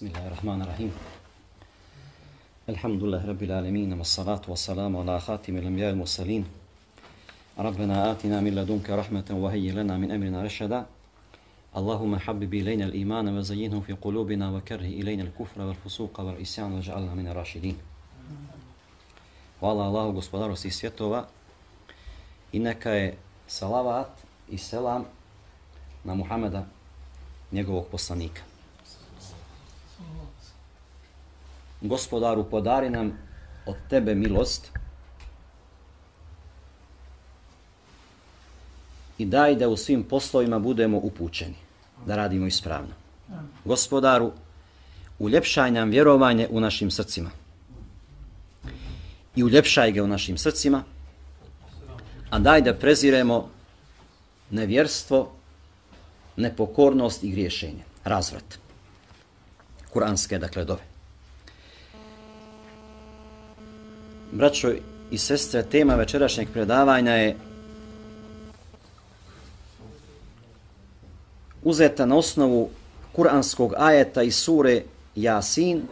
بسم الله الرحمن الرحيم الحمد لله رب العالمين والصلاة والسلام على خاتم الأنبياء المرسلين ربنا آتنا من لدنك رحمة وهيئ لنا من أمرنا رشدا اللهم حبب إلينا الإيمان وزينه في قلوبنا وكره إلينا الكفر والفسوق والإسيان واجعلنا من الراشدين Hvala Allahu gospodaru svih svjetova. I neka je salavat i selam na Muhameda, njegovog poslanika. Gospodaru, podari nam od tebe milost i daj da u svim poslovima budemo upućeni, da radimo ispravno. Gospodaru, uljepšaj nam vjerovanje u našim srcima i uljepšaj ga u našim srcima, a daj da preziremo nevjerstvo, nepokornost i griješenje, razvrat. Kuranske, dakle, dove. Braćo i sestre, tema večerašnjeg predavanja je uzeta na osnovu kuranskog ajeta iz sure Jasin.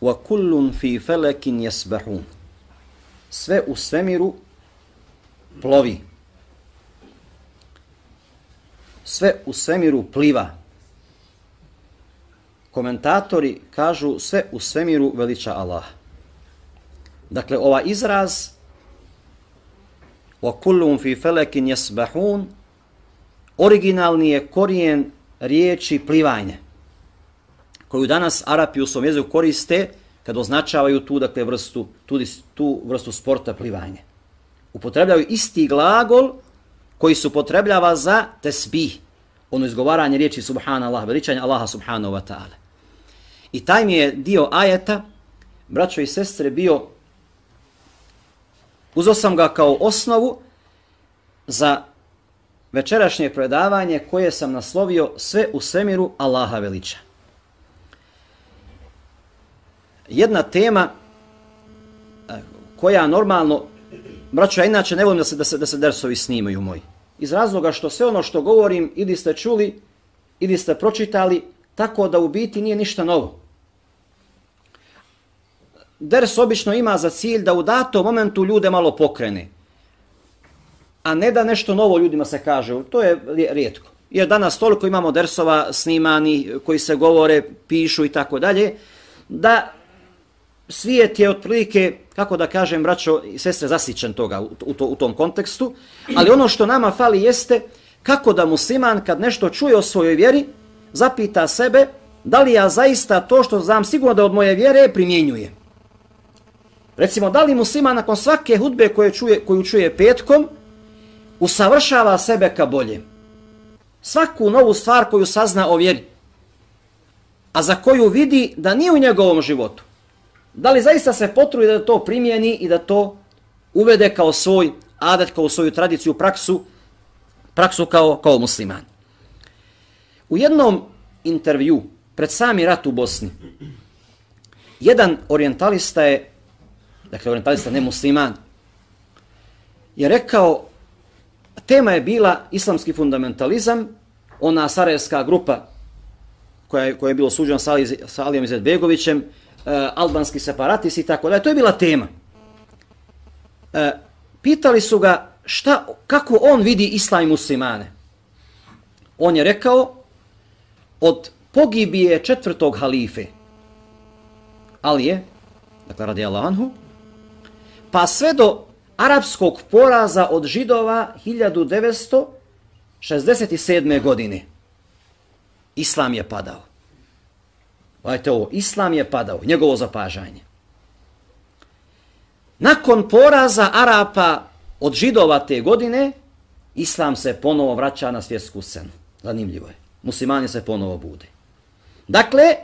Wa kullun fi falakin yasbahun. Sve u svemiru plovi. Sve u svemiru pliva. Komentatori kažu sve u svemiru veliča Allah dakle ova izraz wa kullun fi falakin yasbahun originalni je korijen riječi plivanje koju danas Arapi u svom jeziku koriste kad označavaju tu, dakle, vrstu, tu, tu vrstu sporta plivanje. Upotrebljavaju isti glagol koji se upotrebljava za tesbih, ono izgovaranje riječi subhanallah, veličanje Allaha subhanahu wa ta'ala. I taj mi je dio ajeta, braćo i sestre, bio, uzao sam ga kao osnovu za večerašnje predavanje koje sam naslovio sve u svemiru Allaha veliča jedna tema e, koja normalno, braćo, ja inače ne volim da se, da se, da se dersovi snimaju moji. Iz razloga što sve ono što govorim ili ste čuli, ili ste pročitali, tako da u biti nije ništa novo. Ders obično ima za cilj da u datom momentu ljude malo pokrene. A ne da nešto novo ljudima se kaže. To je rijetko. Jer danas toliko imamo dersova snimani koji se govore, pišu i tako dalje, da svijet je otprilike, kako da kažem, braćo i sestre, zasićen toga u, u, to, u tom kontekstu, ali ono što nama fali jeste kako da musliman kad nešto čuje o svojoj vjeri, zapita sebe da li ja zaista to što znam sigurno da od moje vjere primjenjujem. Recimo, da li musliman nakon svake hudbe koje čuje, koju čuje petkom, usavršava sebe ka bolje. Svaku novu stvar koju sazna o vjeri, a za koju vidi da nije u njegovom životu, da li zaista se potruje da to primijeni i da to uvede kao svoj adet, kao svoju tradiciju, praksu, praksu kao, kao musliman. U jednom intervju pred sami rat u Bosni, jedan orientalista je, dakle orientalista ne musliman, je rekao, tema je bila islamski fundamentalizam, ona sarajevska grupa koja je, koja je bilo suđena sa, Ali, sa Alijom Izetbegovićem, e, albanski separatisti i tako da. To je bila tema. E, pitali su ga šta, kako on vidi islam i muslimane. On je rekao od pogibije četvrtog halife Alije, dakle radi Anhu, pa sve do arapskog poraza od židova 1967. godine. Islam je padao. Gledajte ovo, islam je padao, njegovo zapažanje. Nakon poraza Arapa od židova te godine, islam se ponovo vraća na svjetsku scenu. Zanimljivo je. Muslimani se ponovo bude. Dakle,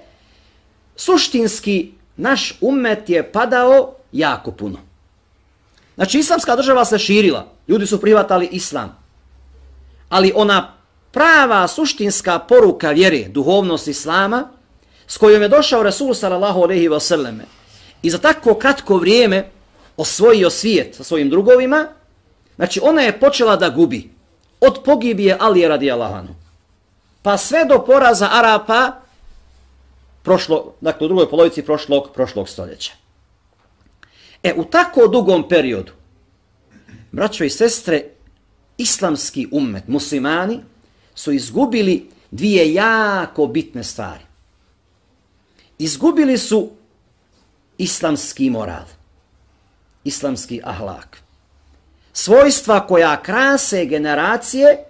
suštinski naš umet je padao jako puno. Znači, islamska država se širila. Ljudi su privatali islam. Ali ona prava suštinska poruka vjere, duhovnost islama, s kojom je došao Rasul sallallahu alaihi wa sallame i za tako kratko vrijeme osvojio svijet sa svojim drugovima, znači ona je počela da gubi od pogibije Alije radi Allahanu. Pa sve do poraza Arapa prošlo, dakle u drugoj polovici prošlog, prošlog stoljeća. E, u tako dugom periodu, braćo i sestre, islamski ummet, muslimani, su izgubili dvije jako bitne stvari. Izgubili su islamski moral, islamski ahlak. Svojstva koja krase generacije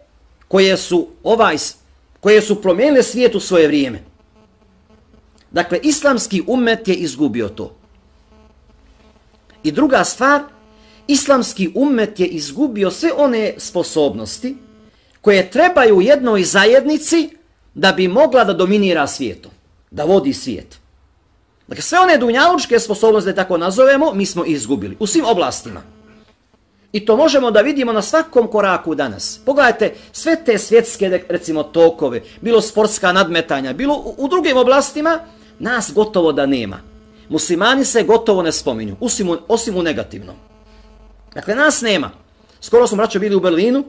koje su ovaj koje su promijenile svijet u svoje vrijeme. Dakle, islamski ummet je izgubio to. I druga stvar, islamski ummet je izgubio sve one sposobnosti koje trebaju jednoj zajednici da bi mogla da dominira svijetom, da vodi svijet. Dakle, sve one dunjalučke sposobnosti, da tako nazovemo, mi smo izgubili u svim oblastima. I to možemo da vidimo na svakom koraku danas. Pogledajte, sve te svjetske, recimo, tokove, bilo sportska nadmetanja, bilo u, u drugim oblastima, nas gotovo da nema. Muslimani se gotovo ne spominju, osim u, osim u negativnom. Dakle, nas nema. Skoro smo braćo bili u Berlinu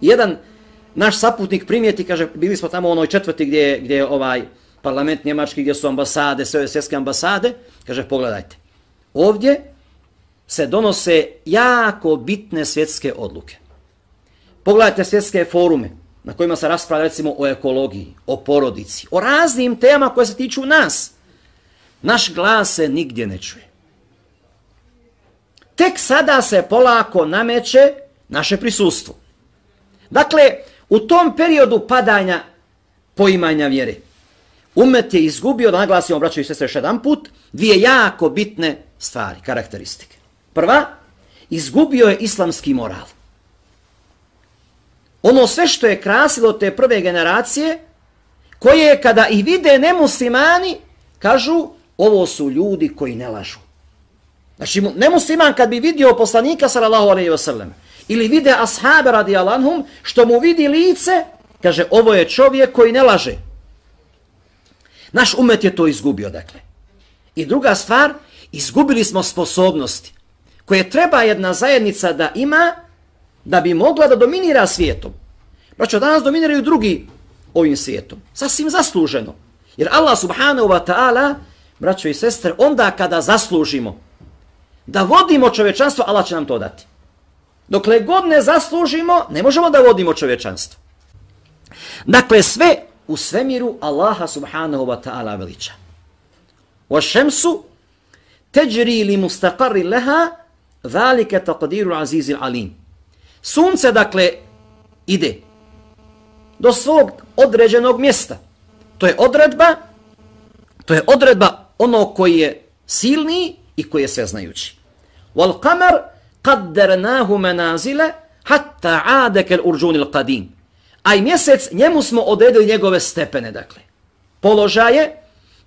jedan naš saputnik primijeti, kaže, bili smo tamo u onoj četvrti gdje, gdje je ovaj parlament njemački, gdje su ambasade, sve svjetske ambasade, kaže, pogledajte, ovdje se donose jako bitne svjetske odluke. Pogledajte svjetske forume na kojima se raspravlja recimo o ekologiji, o porodici, o raznim temama koje se tiču nas. Naš glas se nigdje ne čuje. Tek sada se polako nameće naše prisustvo. Dakle, u tom periodu padanja poimanja vjere, umet je izgubio, da naglasimo, obraćaju se još jedan put, dvije jako bitne stvari, karakteristike. Prva, izgubio je islamski moral. Ono sve što je krasilo te prve generacije, koje kada i vide nemuslimani, kažu, ovo su ljudi koji ne lažu. Znači, nemusliman kad bi vidio poslanika, sallallahu alaihi wa sallam, ili vide ashabe radijalanhum, što mu vidi lice, kaže, ovo je čovjek koji ne laže. Naš umet je to izgubio, dakle. I druga stvar, izgubili smo sposobnosti koje treba jedna zajednica da ima da bi mogla da dominira svijetom. Braćo, danas dominiraju drugi ovim svijetom. Sasvim zasluženo. Jer Allah subhanahu wa ta'ala, braćo i sestre, onda kada zaslužimo da vodimo čovečanstvo, Allah će nam to dati. Dokle god ne zaslužimo, ne možemo da vodimo čovečanstvo. Dakle, sve u svemiru Allaha subhanahu wa ta'ala veliča. Wa šemsu teđri li mustaqarri leha velike taqdiru azizil alim. Sunce, dakle, ide do svog određenog mjesta. To je odredba, to je odredba ono koji je silni i koji je sveznajući. Wal qamar qaddarnahu manazila hatta aada kal urjun al qadim. Aj mjesec njemu smo odredili njegove stepene, dakle. Položaje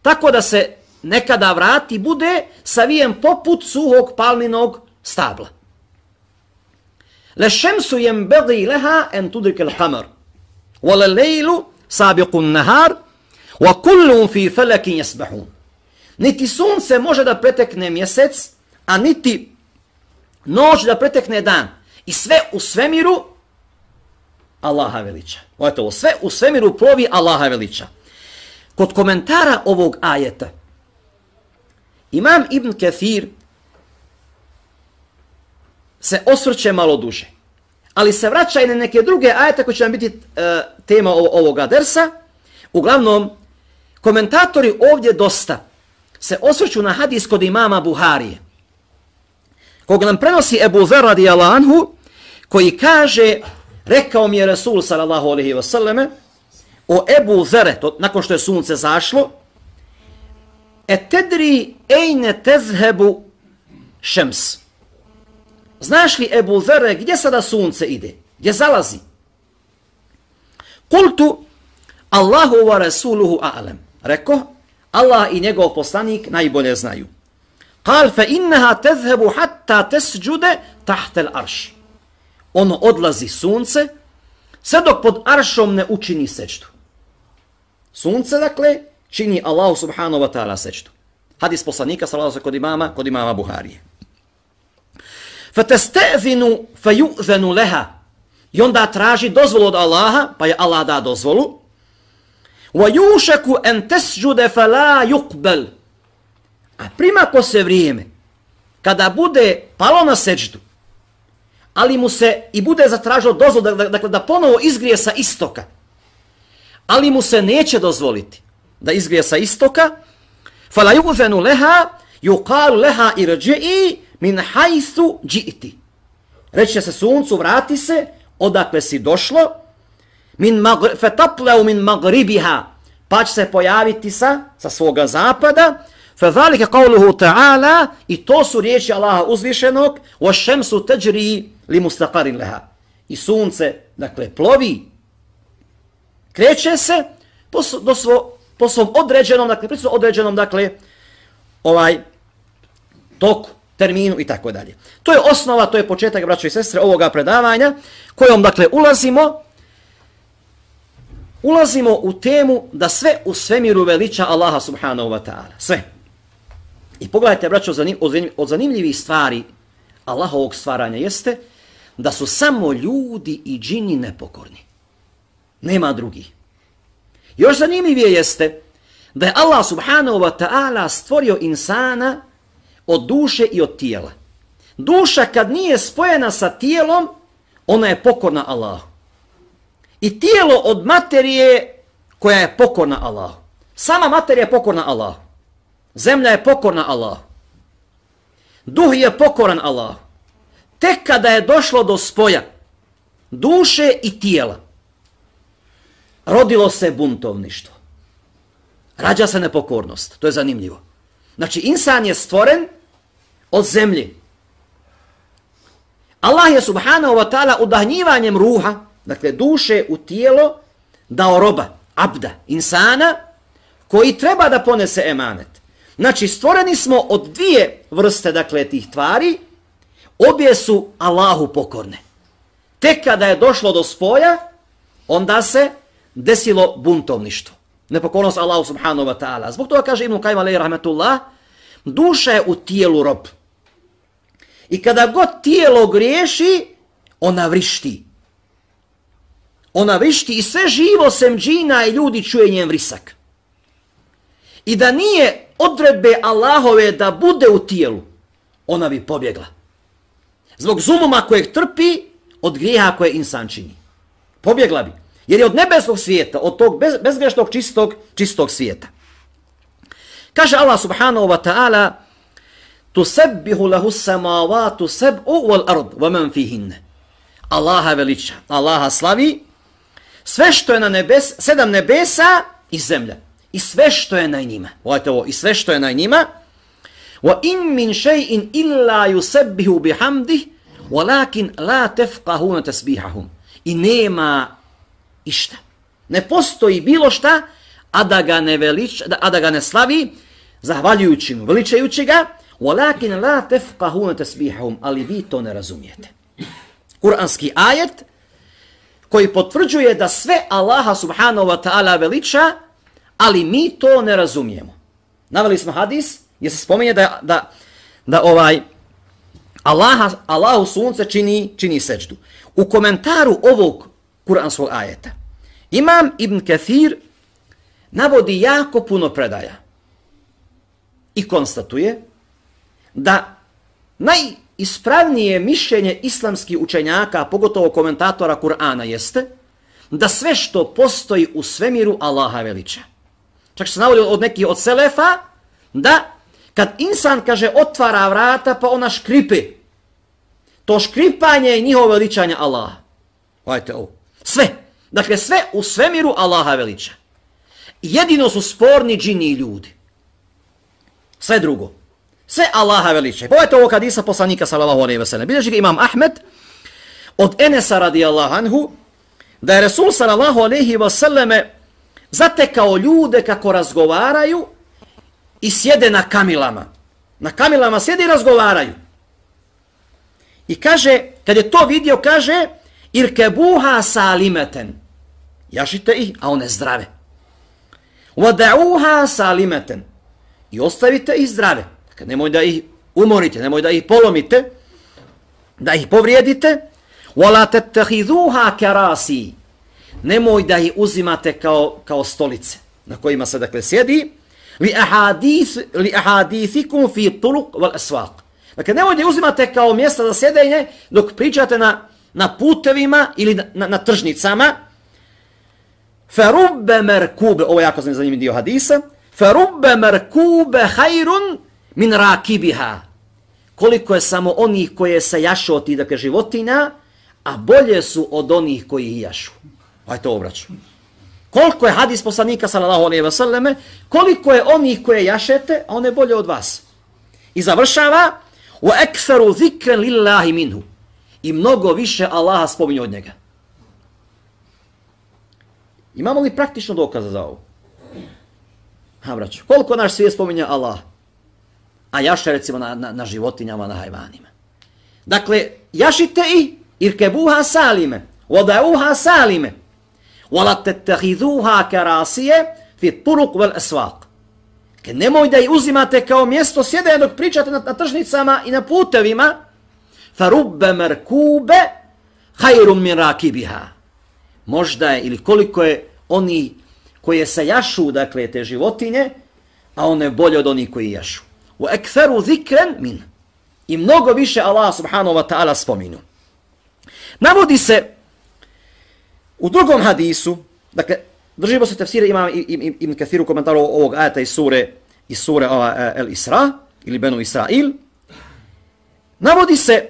tako da se nekada vrati bude savijen poput suhog palminog stabla. Le šemsu jem begi leha en tudrike l'kamar. Wa le lejlu sabiqu nahar. Wa kullum fi felekin jesbahun. Niti sunce može da pretekne mjesec, a niti noć da pretekne dan. I sve u svemiru Allaha veliča. Ovo sve u svemiru plovi Allaha veliča. Kod komentara ovog ajeta, Imam Ibn Kathir se osvrće malo duže. Ali se vraća i na neke druge ajete koje će nam biti e, tema ovoga dersa. Uglavnom, komentatori ovdje dosta se osvrću na hadis kod imama Buharije. Kog nam prenosi Ebu Zer radijallahu anhu, koji kaže, rekao mi je Rasul sallallahu alaihi wa sallame, o Ebu Zere, to, nakon što je sunce zašlo, e tedri ejne tezhebu šems. Znaš li Ebu Zere gdje sada sunce ide? Gdje zalazi? Kultu Allahu wa Rasuluhu a'lem. Reko, Allah i njegov poslanik najbolje znaju. Kal fe innaha tezhebu hatta tesđude tahtel arš. Ono odlazi sunce, sve dok pod aršom ne učini sečtu. Sunce, dakle, čini Allah subhanahu wa ta'ala sečtu. Hadis poslanika, sallahu kod imama, kod imama Buharije. Fatastazinu fayu'zanu laha. I onda traži dozvolu od Allaha, pa je Allah da dozvolu. وَيُوشَكُ أَنْ تَسْجُدَ فَلَا يُقْبَلْ A primako se vrijeme, kada bude palo na seđdu, ali mu se i bude zatražilo dozvol, dakle da ponovo izgrije sa istoka, ali mu se neće dozvoliti da izgrije sa istoka, fala yuzanu laha yuqal laha irji'i min haythu ji'ti. Reče se suncu vrati se odakle si došlo min fatatla min magribiha. pa će se pojaviti sa sa svoga zapada fe zalike qawluhu ta'ala i to su riječi Allaha uzvišenog wa shamsu tajri li mustaqarin laha i sunce dakle plovi kreće se po, do svo, po svom određenom, dakle, pri određenom, dakle, ovaj, toku, terminu i tako dalje. To je osnova, to je početak, braćo i sestre, ovoga predavanja, kojom, dakle, ulazimo, ulazimo u temu da sve u svemiru veliča Allaha subhanahu wa ta'ala. Sve. I pogledajte, braćo, od zanimljivih stvari Allahovog stvaranja jeste da su samo ljudi i džini nepokorni. Nema drugih. Još zanimljivije jeste da je Allah subhanahu wa ta'ala stvorio insana od duše i od tijela. Duša kad nije spojena sa tijelom, ona je pokorna Allahu. I tijelo od materije koja je pokorna Allahu. Sama materija je pokorna Allahu. Zemlja je pokorna Allahu. Duh je pokoran Allahu. Tek kada je došlo do spoja duše i tijela, rodilo se buntovništvo. Rađa se nepokornost. To je zanimljivo. Znači, insan je stvoren od zemlje. Allah je subhanahu wa ta'ala udahnjivanjem ruha, dakle duše u tijelo, dao roba, abda, insana, koji treba da ponese emanet. Znači, stvoreni smo od dvije vrste, dakle, tih tvari, obje su Allahu pokorne. Tek kada je došlo do spoja, onda se desilo buntovništvo. Nepokornost Allahu subhanahu wa ta'ala. Zbog toga kaže Ibn Kajma alaih rahmetullah, duša je u tijelu rob. I kada god tijelo griješi, ona vrišti. Ona vešti i sve živo sem džina i ljudi čuje njen vrisak. I da nije odredbe Allahove da bude u tijelu, ona bi pobjegla. Zbog zumuma kojeg trpi od grijeha koje insan čini. Pobjegla bi. Jer je od nebeskog svijeta, od tog bez, bezgrešnog čistog, čistog svijeta. Kaže Allah subhanahu wa ta'ala Tusebbihu lahu samavatu seb'u wal ard wa man fihinne. Allaha veliča, Allaha slavi sve što je na nebes, sedam nebesa i zemlja. I sve što je na njima. Ovajte ovo, i sve što je na njima. Wa in min shay'in illa yusabbihu bihamdih, walakin la tefqahuna tasbihahum. I nema išta. Ne postoji bilo šta, a da ga ne, velič, a da ga ne slavi, zahvaljujući mu, veličajući ga, walakin la tefqahuna tasbihahum, ali vi to ne razumijete. Kur'anski ajet koji potvrđuje da sve Allaha subhanahu wa ta'ala veliča, ali mi to ne razumijemo. Naveli smo hadis gdje se spominje da, da, da ovaj Allaha, Allahu sunce čini, čini seđdu. U komentaru ovog kuranskog ajeta. Imam Ibn Kathir navodi jako puno predaja i konstatuje da naj ispravnije mišljenje islamskih učenjaka, pogotovo komentatora Kur'ana, jeste da sve što postoji u svemiru Allaha veliča. Čak se navodi od nekih od Selefa da kad insan kaže otvara vrata pa ona škripi, to škripanje je njihovo veličanje Allaha. Hajte ovo. Sve. Dakle, sve u svemiru Allaha veliča. Jedino su sporni džini i ljudi. Sve drugo. Sve Allaha veliče. Pogledajte ovo kadisa poslanika sallallahu alaihi wa sallam. Bileži ga imam Ahmed od Enesa radijallahu anhu da je Resul sallallahu alaihi wa sallam zatekao ljude kako razgovaraju i sjede na kamilama. Na kamilama sjede i razgovaraju. I kaže, kad je to vidio, kaže, irkebuha salimeten. Jašite ih, a one zdrave. Vada'uha salimeten. I ostavite ih zdrave. Dakle, nemoj da ih umorite, nemoj da ih polomite, da ih povrijedite. Wala tettehiduha كَرَاسِي Nemoj da ih uzimate kao, kao stolice. na kojima se dakle sjedi, li ahadith li ahadithikum fi turuq wal aswaq. Dakle, da uzimate kao mjesta za sjedenje dok pričate na, na putevima ili na, na, na tržnicama. Ferubbe merkube, ovo je jako zanimljiv dio hadisa, ferubbe merkube hajrun min rakibiha. Koliko je samo onih koje se jašu od tih dakle, životinja, a bolje su od onih koji ih jašu. Ajde to obraću. Koliko je hadis poslanika sallallahu alejhi ve selleme, koliko je onih koje jašete, a one bolje od vas. I završava wa aktharu dhikran lillahi minhu. I mnogo više Allaha spominje od njega. Imamo li praktično dokaza za ovo? Ha, braću, koliko naš svijet spominja Allaha? A jaše recimo na, na, na životinjama, na hajvanima. Dakle, jašite i irkebuha salime, wadauha salime, wala tetahidhuha karasije fi turuk vel esvaq. Ke nemoj da ih uzimate kao mjesto sjede dok pričate na, na tržnicama i na putevima, farubbe merkube hajrum min rakibiha. Možda je, ili koliko je oni koje se jašu, dakle, te životinje, a one bolje od onih koji jašu wa aktharu dhikran min. I mnogo više Allah subhanahu wa ta'ala spominu. Navodi se U drugom hadisu, dakle, držimo se tefsira imam im, im, im u komentaru ovog ajata iz sure, iz sure ova, e, El Isra, ili Benu Israil, navodi se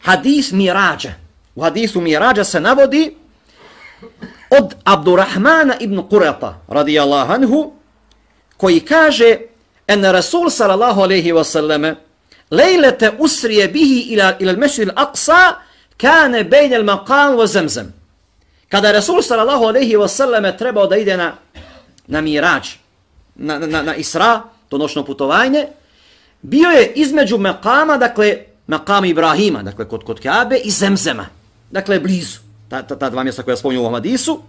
hadis Mirađa. U hadisu Mirađa se navodi od Abdurrahmana ibn Qurata, radijallahu anhu, koji kaže en Rasul sallallahu alaihi wa sallame lejlete usrije bihi ila, ila al-mešri al-aqsa kane bejn al-maqam wa zamzam. Kada Rasul sallallahu alaihi wa selleme trebao da ide na na Mirađ, na, na, na Isra, to noćno putovanje, bio je između Maqama, dakle, Maqam Ibrahima, dakle, kod, kod Kabe, i Zemzema, dakle, blizu, ta, ta, ta dva mjesta koja spominju u Hadisu.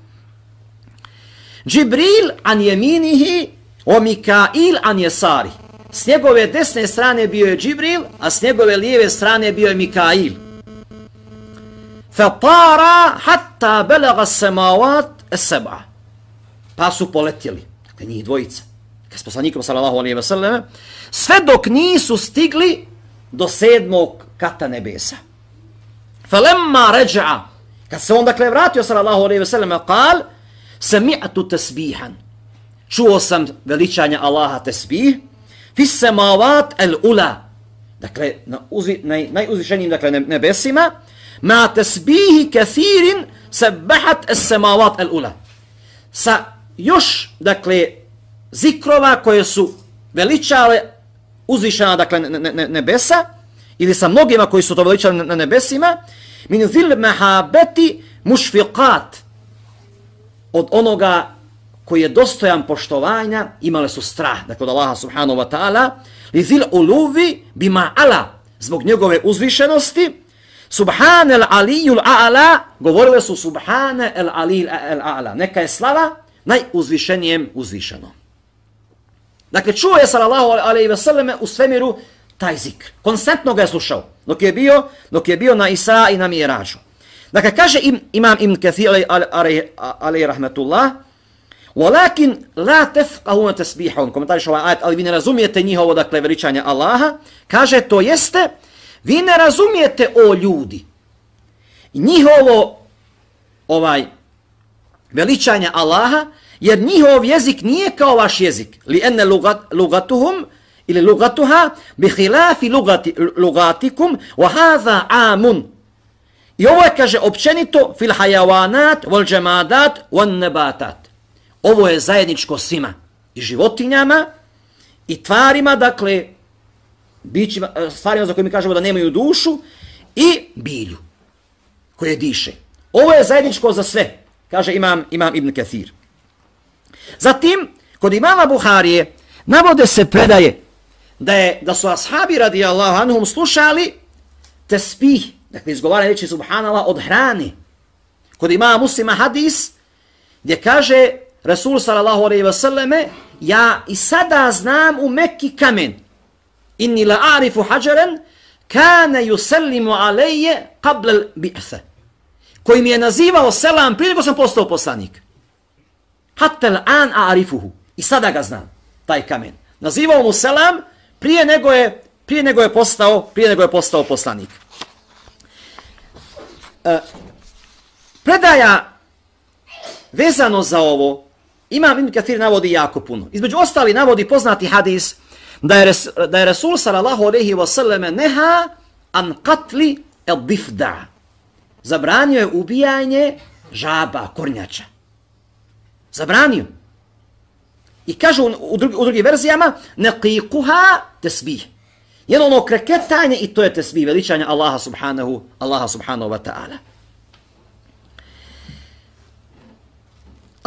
Džibril an jeminihi, o Mikail an jesari. S njegove desne strane bio je Džibril, a s njegove lijeve strane bio je Mikail. Fatara hatta belaga semavat seba. Pa su poletjeli. Dakle, njih dvojica. Kad s poslanikom, sallallahu alaihi ve sallam, sve dok nisu stigli do sedmog kata nebesa. Falemma ređa, kad se on dakle vratio, sallallahu alaihi wa sallam, kal, sami'atu tesbihan. Čuo sam veličanja Allaha tesbih, fis semavat el ula. Dakle, na uzi, naj, najuzvišenijim dakle, nebesima, ma tasbihi kathirin sabbahat as-samawat el ula. sa još dakle zikrova koje su veličale uzvišena dakle nebesa ili sa mnogima koji su to veličali na nebesima min zil mahabati mushfiqat od onoga koji je dostojan poštovanja imale su strah dakle od Allaha subhanahu wa ta'ala li zil uluvi bima ala zbog njegove uzvišenosti Subhane al alijul a'ala, govorile su subhane el alijul a'ala. Neka je slava najuzvišenijem uzvišeno. Dakle, čuo je sallallahu alaihi ve selleme u svemiru taj zikr. Konstantno ga je slušao. Dok je bio, dok je bio na Isa i na Mirađu. Dakle, kaže im, imam Ibn Kathir alaihi rahmetullah, Walakin la tefqahuna tasbihahum. Komentariš ovaj ajet, ali vi ne razumijete njihovo dakle veličanje Allaha. Kaže to jeste Vi ne razumijete o ljudi. Njihovo ovaj veličanje Allaha, jer njihov jezik nije kao vaš jezik. Li ene lugat, lugatuhum ili lugatuha bi hilafi lugati, lugatikum wa hadha amun. I ovo je, kaže, općenito fil hajavanat, wal džemadat, wal nebatat. Ovo je zajedničko svima. I životinjama, i tvarima, dakle, bićima, e, stvarima za koje mi kažemo da nemaju dušu i bilju koje diše. Ovo je zajedničko za sve, kaže imam, imam Ibn Kathir. Zatim, kod imama Buharije, navode se predaje da je da su ashabi radijallahu anhum slušali tespih, dakle izgovaraju reći subhanala od hrane. Kod imama muslima hadis, gdje kaže Rasul sallallahu alaihi ve selleme, ja i sada znam u Mekki kamen, inni la arifu hađaren, kane yusallimu alayya qabla al-bi'tha. Koji mi je nazivao selam prije nego sam postao poslanik. hatta an a'rifuhu. I sada ga znam, taj kamen. Nazivao mu selam prije nego je, prije nego je postao, prije nego je postao poslanik. E, predaja vezano za ovo, Imam Ibn Kathir navodi jako puno. Između ostali navodi poznati hadis da je, res, da je Rasul sallallahu alaihi wa sallam neha an katli el difda. Zabranio je ubijanje žaba, kornjača. Zabranio. I kažu u, drugi, u drugim verzijama, ne qikuha tesbih. Jedno ono kreketanje i to je tesbih, veličanje Allaha subhanahu, Allaha subhanahu wa ta'ala.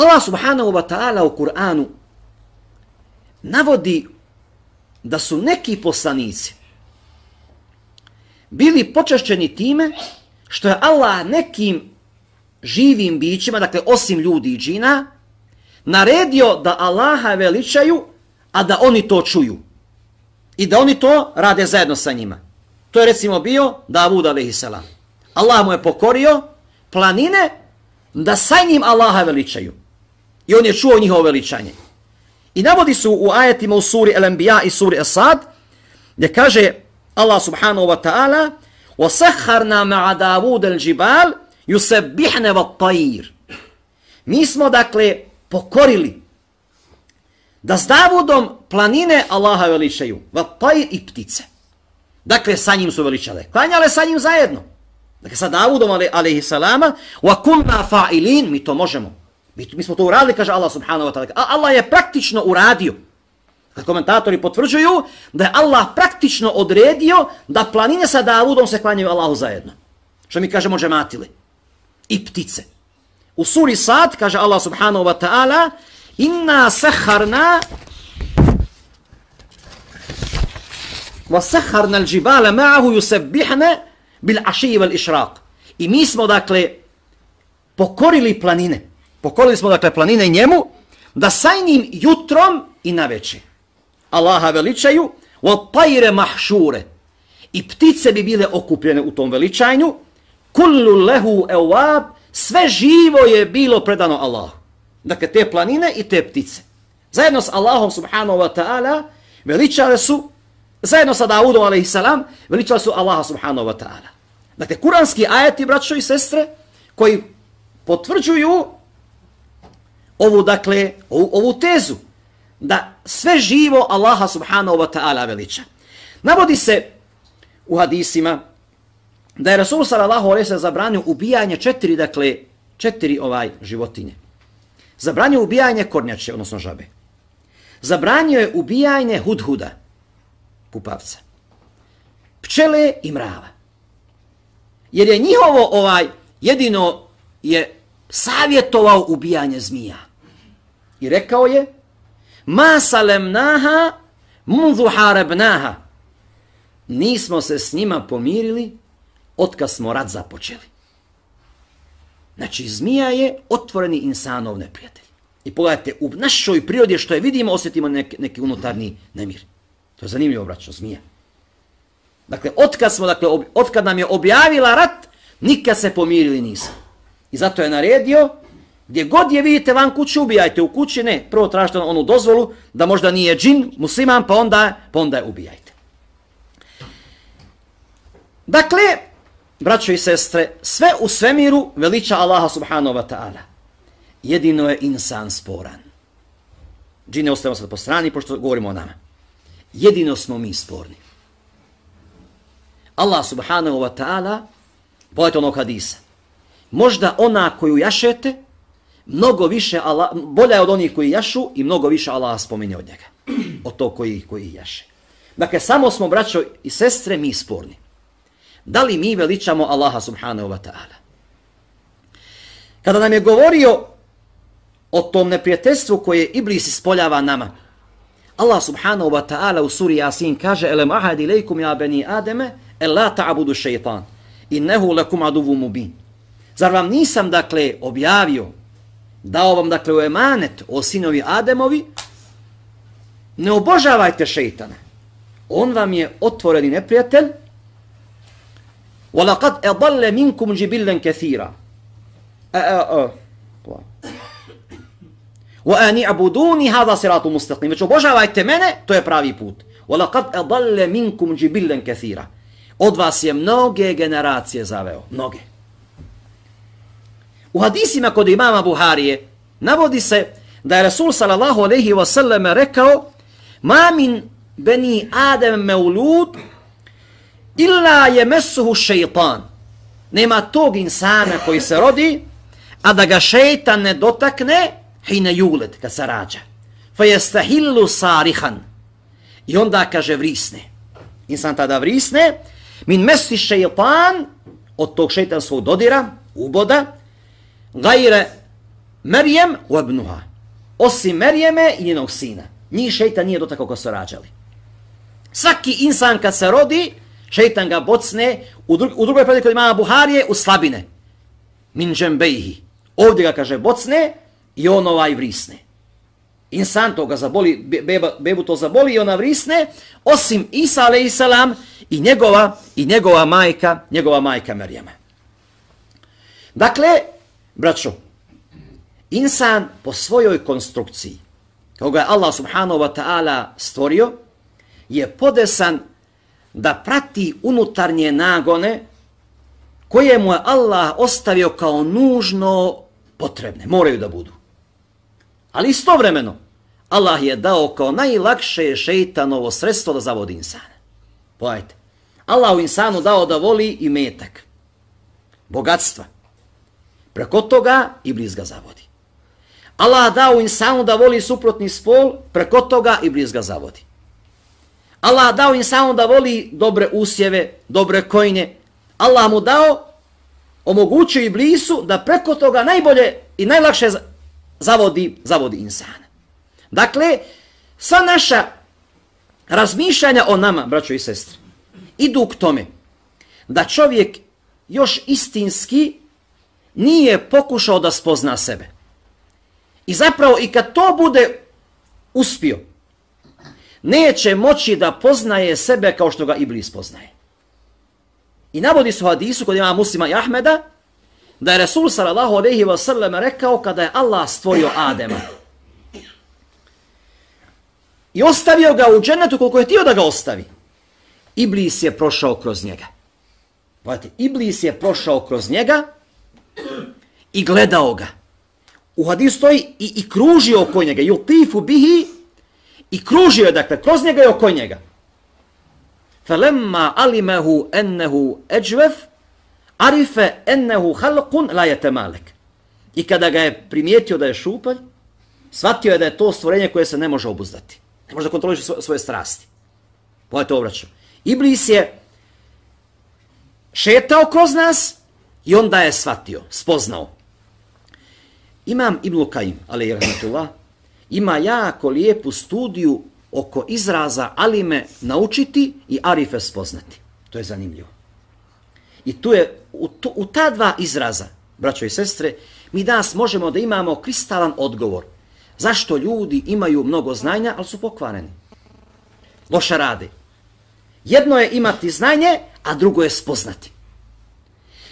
Allah subhanahu wa ta'ala u Kur'anu navodi da su neki poslanici bili počašćeni time što je Allah nekim živim bićima, dakle osim ljudi i džina, naredio da Allaha veličaju, a da oni to čuju. I da oni to rade zajedno sa njima. To je recimo bio Davud a.s. Allah mu je pokorio planine da sa njim Allaha veličaju. I on je čuo njihovo veličanje. I navodi su u ajetima u suri El-Anbiya i suri Asad, gdje kaže Allah subhanahu wa ta'ala وَسَحَرْنَا مَعَ دَاوُودَ الْجِبَالِ يُسَبِّحْنَ وَالطَّيِّرِ Mi smo, dakle, pokorili da s Davudom planine Allaha veličaju, vatajr i ptice. Dakle, sa njim su veličale. Klanjale sa njim zajedno. Dakle, sa Davudom, alaihi salama, wa kunna fa'ilin, mi to možemo. Mi, mi smo to uradili, kaže Allah subhanahu wa ta'ala. A Allah je praktično uradio. Kad komentatori potvrđuju da je Allah praktično odredio da planine sa Davudom se klanjaju Allahu zajedno. Što mi kažemo džematili. I ptice. U suri Sad kaže Allah subhanahu wa ta'ala Inna saharna wa saharna al-jibala ma'ahu yusabbihna bil-ishraq. I mi smo dakle pokorili planine. Pokorili smo dakle planine njemu da sa njim jutrom i na večer. Allaha veličaju wa tajre mahšure. I ptice bi bile okupljene u tom veličanju. Kullu lahu ewab, sve živo je bilo predano Allahu. Dakle, te planine i te ptice. Zajedno s Allahom subhanahu wa ta'ala veličale su, zajedno sa Davudom a.s. veličale su Allaha subhanahu wa ta'ala. Dakle, kuranski ajati, braćo i sestre, koji potvrđuju ovu, dakle, ovu, ovu tezu, da sve živo Allaha subhanahu wa ta'ala veliča. Navodi se u hadisima da je Rasul sallallahu alejhi ve zabranio ubijanje četiri dakle četiri ovaj životinje. Zabranio ubijanje kornjače, odnosno žabe. Zabranio je ubijanje hudhuda, pupavca. Pčele i mrava. Jer je njihovo ovaj jedino je savjetovao ubijanje zmija. I rekao je Ma salemnaha mudhu harabnaha. Nismo se s njima pomirili otkad smo rad započeli. Znači, zmija je otvoreni insanov neprijatelj. I pogledajte, u našoj prirodi što je vidimo, osjetimo neki, neki unutarnji nemir. To je zanimljivo, braćo, zmija. Dakle, otkad, smo, dakle, ob, otkad nam je objavila rat, nikad se pomirili nismo. I zato je naredio, gdje god je vidite van kuće, ubijajte u kući, ne, prvo tražite onu dozvolu, da možda nije džin, musliman, pa onda, pa onda je ubijajte. Dakle, braćo i sestre, sve u svemiru veliča Allaha subhanahu wa ta'ala. Jedino je insan sporan. Džine ostavimo sad po strani, pošto govorimo o nama. Jedino smo mi sporni. Allah subhanahu wa ta'ala, pojete onog hadisa, možda ona koju jašete, mnogo više Allah, bolja je od onih koji jašu i mnogo više Allah spominje od njega. Od to koji, koji jaše. Dakle, samo smo, braćo i sestre, mi sporni. Da li mi veličamo Allaha subhanahu wa ta'ala? Kada nam je govorio o tom neprijateljstvu koje Iblis ispoljava nama, Allah subhanahu wa ta'ala u suri Yasin kaže Elem ahad ilaikum ja beni Ademe el la ta'budu šeitan innehu lakum aduvu mubin. Zar vam nisam, dakle, objavio, dao vam, dakle, u emanet o sinovi Ademovi, ne obožavajte šeitana. On vam je otvoreni neprijatelj وَلَقَدْ أَضَلَّ مِنْكُمْ جِبِلًا كَثِيرًا Wa ani abuduni hada siratu mustaqim. Već obožavajte mene, to je pravi put. Wa laqad adalla minkum jibillan kathira. Od vas je mnoge generacije zaveo, mnoge. U hadisima kod imama Buharije navodi se da je Rasul sallallahu alejhi ve sellem rekao: "Ma min bani Adem maulud illa yamassuhu shaytan." Nema tog insana koji se rodi, a da ga šeitan ne dotakne hine julet, kad se rađa. Fa jestahillu sarihan. I onda kaže vrisne. Insan tada vrisne, min mesi šeitan, od tog šeitanskog dodira, uboda, gajre Merjem u ebnuha. Osim Merjeme i njenog sina. Njih šeitan nije dotakao ko se rađali. Svaki insan kad se rodi, šeitan ga bocne u, dru u drugoj predaj kod imama Buharije u slabine. Min džembejhi. Ovdje ga kaže bocne i on ovaj vrisne. Insan to ga zaboli, beba, bebu to zaboli i ona vrisne, osim Isa a.s. i njegova, i njegova majka, njegova majka Merijama. Dakle, braćo, insan po svojoj konstrukciji, kao ga je Allah subhanahu wa ta'ala stvorio, je podesan da prati unutarnje nagone koje mu je Allah ostavio kao nužno potrebne, moraju da budu. Ali istovremeno, Allah je dao kao najlakše šeitanovo sredstvo da zavodi insana. Pojajte. Allah u insanu dao da voli i metak, bogatstva. Preko toga i blizga zavodi. Allah dao insanu da voli suprotni spol, preko toga i blizga zavodi. Allah dao insanu da voli dobre usjeve, dobre kojne. Allah mu dao, omogućio i blisu da preko toga najbolje i najlakše zavodi, zavodi insana. Dakle, sva naša razmišljanja o nama, braćo i sestre, idu k tome da čovjek još istinski nije pokušao da spozna sebe. I zapravo i kad to bude uspio, neće moći da poznaje sebe kao što ga Iblis poznaje. I navodi su hadisu kod ima muslima i Ahmeda, da je Resul sallallahu alaihi wa sallam rekao kada je Allah stvorio Adema. I ostavio ga u dženetu koliko je htio da ga ostavi. Iblis je prošao kroz njega. Pogledajte, Iblis je prošao kroz njega i gledao ga. U hadisu stoji i, i kružio oko njega. Jutifu bihi i kružio je, dakle, kroz njega i oko njega. Falemma alimehu ennehu eđvef, arife ennehu halqun lajete malek. I kada ga je primijetio da je šupalj, shvatio je da je to stvorenje koje se ne može obuzdati. Ne može da kontroliše svoje, svoje strasti. Pogledajte obraću. Iblis je šetao kroz nas i onda je shvatio, spoznao. Imam Ibn Kajim, ali i rahmatullah, ima jako lijepu studiju oko izraza alime naučiti i arife spoznati. To je zanimljivo. I tu je, u, tu, u ta dva izraza, braćo i sestre, mi danas možemo da imamo kristalan odgovor. Zašto ljudi imaju mnogo znanja, ali su pokvareni? Loša rade. Jedno je imati znanje, a drugo je spoznati.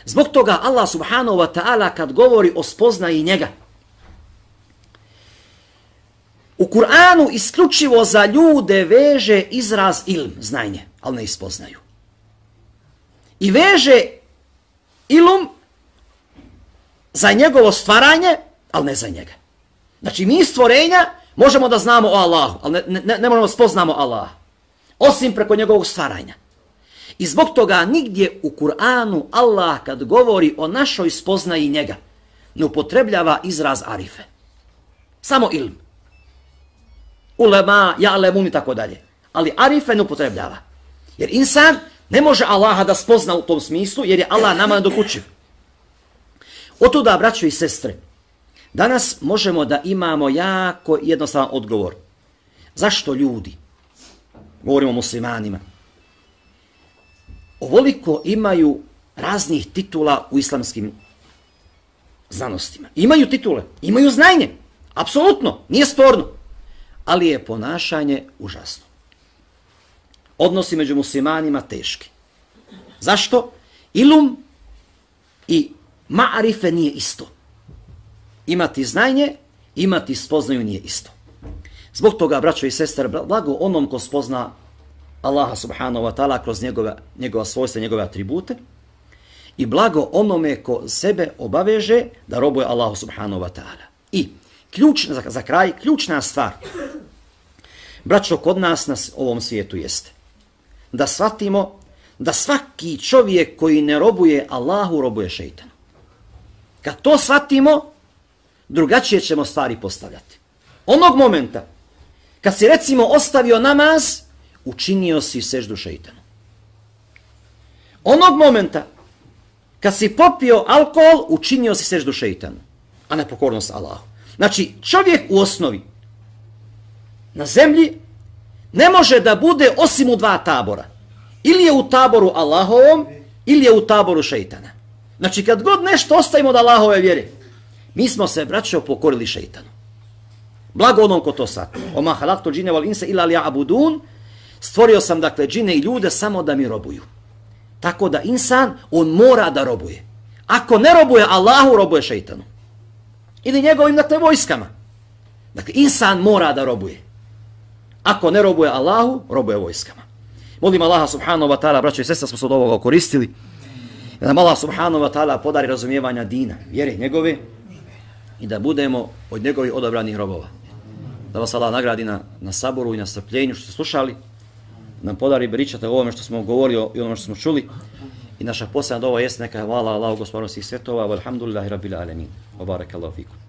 Zbog toga Allah subhanahu wa ta'ala kad govori o spoznaji njega, u Kur'anu isključivo za ljude veže izraz ilm, znanje, ali ne ispoznaju. I veže ilum za njegovo stvaranje, ali ne za njega. Znači mi stvorenja možemo da znamo o Allahu, ali ne, ne, ne možemo da spoznamo Allah. Osim preko njegovog stvaranja. I zbog toga nigdje u Kur'anu Allah kad govori o našoj spoznaji njega, ne upotrebljava izraz arife. Samo ilm. Ulema, ja'lemun i tako dalje. Ali arife ne upotrebljava. Jer insan ne može Allaha da spozna u tom smislu, jer je Allah nama nedokućiv. Otuda, braćo i sestre, danas možemo da imamo jako jednostavan odgovor. Zašto ljudi, govorimo muslimanima, ovoliko imaju raznih titula u islamskim znanostima. Imaju titule, imaju znanje, apsolutno, nije sporno, ali je ponašanje užasno. Odnosi među muslimanima teški. Zašto? Ilum i ma'arife nije isto. Imati znanje imati spoznaju nije isto. Zbog toga, braćo i sestre, blago onom ko spozna Allaha subhanahu wa ta'ala kroz njegove, njegova svojstva, njegove atribute, i blago onome ko sebe obaveže da robuje Allahu subhanahu wa ta'ala. I ključ, za, za kraj, ključna stvar, braćo, kod nas na ovom svijetu jeste da shvatimo da svaki čovjek koji ne robuje Allahu, robuje šeitanu. Kad to shvatimo, drugačije ćemo stvari postavljati. Onog momenta, kad si recimo ostavio namaz, učinio si seždu šeitanu. Onog momenta, kad si popio alkohol, učinio si seždu šeitanu, a ne pokornost Allahu. Znači, čovjek u osnovi na zemlji ne može da bude osim u dva tabora. Ili je u taboru Allahovom, ili je u taboru šeitana. Znači, kad god nešto ostavimo da Allahove vjeri, mi smo se, braćo, pokorili šeitanu. Blago onom ko to sad. Oma halaktu džine wal insa ila li abudun, stvorio sam, dakle, džine i ljude samo da mi robuju. Tako da insan, on mora da robuje. Ako ne robuje Allahu, robuje šeitanu. Ili njegovim, dakle, vojskama. Dakle, insan mora da robuje. Ako ne robuje Allahu, robuje vojskama. Molim Allaha subhanahu wa ta'ala, braćo i sestra, smo se od ovoga koristili. Da nam Allah subhanahu wa ta'ala podari razumijevanja dina, vjere njegove i da budemo od njegovih odabranih robova. Da vas Allah nagradi na, na saboru i na strpljenju što ste slušali. Nam podari beričata o ovome što smo govorili i onome što smo čuli. I naša posljedna dova jest neka hvala Allahu gospodinu svih svjetova. Alhamdulillahi rabbil alemin. Wa barakallahu fikum.